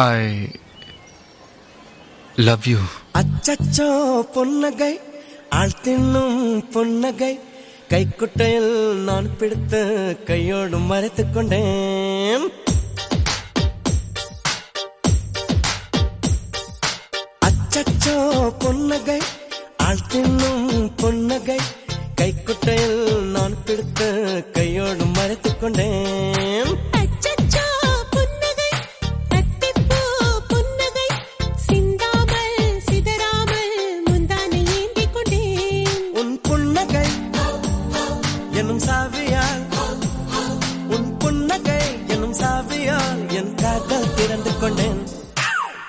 I love you அச்சச்சோ பொன்னகை. ஆள் தின்னும் பொன்னகை. கைக்குட்டையில் நான் பிடித்த கையோடு மறைத்து கொண்டேன். அச்சச்சோ பொன்னகை. ஆள் தின்னும் பொன்னகை. கைக்குட்டையில் நான் பிடித்த கையோடு மறைத்து கொண்டேன். புன்னகை எனும் சாவியால் என் காதல் திறந்து கொண்டேன்.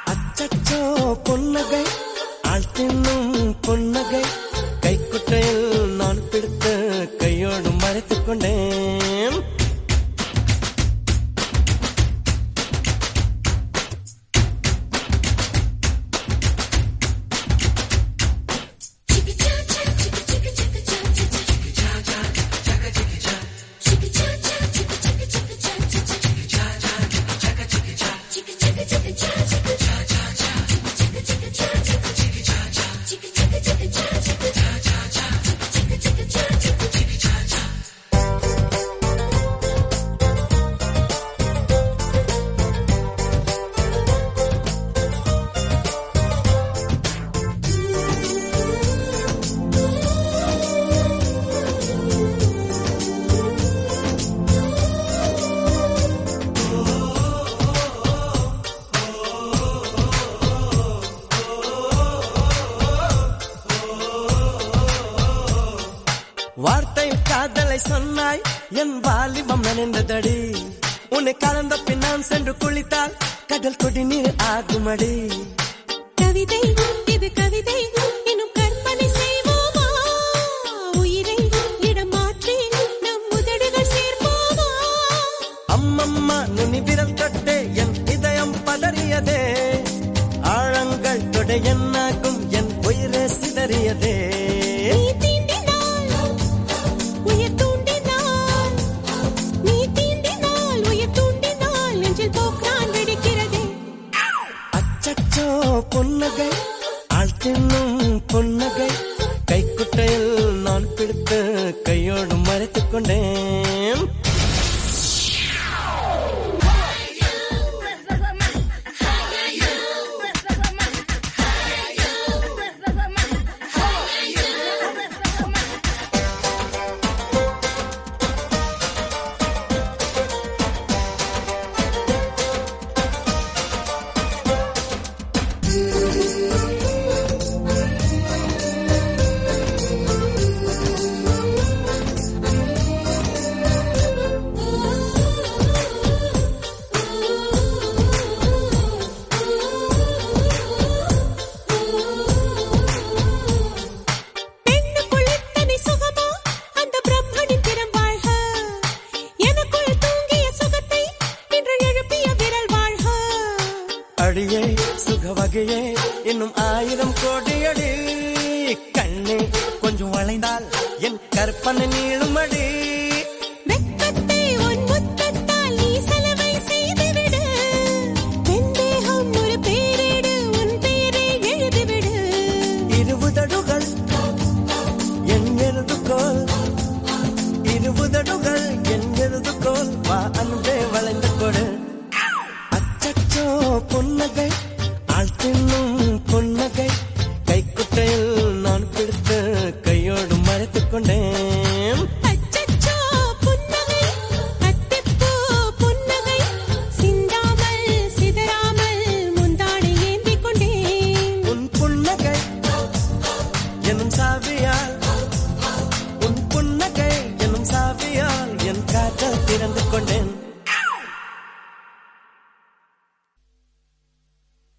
அச்சச்சோ புன்னகை ஆள் புன்னகை chance. காதலை சொன்னாய் என் வாலிபம் நனைந்ததடி. உன்னை கலந்த பின் நான் சென்று குளித்தால் கடல் குடிநீர் ஆகுமடி. கவிதை இது கவிதை இன்னும் கற்பனை செய்வோமா? உயிரை இடம் மாற்றி நம் உதடுகள் சேர்ப்போமா? அம்மம்மா நுனி விரல் தொட்டே என் இதயம் பதறியதே. ஆழங்கள் தொட என்னாகும் என் உயிரே சிதறியதே. பொன்னகை ஆள் தின்னும் பொன்னகை. கைக்குட்டையில் நான் பிடித்து கையோடு மறைத்துக் கொண்டேன். மகையே இன்னும் ஆயிரம் கோடியடி. கண்ணே கொஞ்சம் வளைந்தால் என் கற்பனை நீளும் அடி இருபதடுகள் என் எழுதுகோல் வா அன்பே வளைந்து கொடு. அச்சோ புன்னகை. பார்த்தினும்